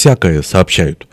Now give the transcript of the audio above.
всякое сообщают.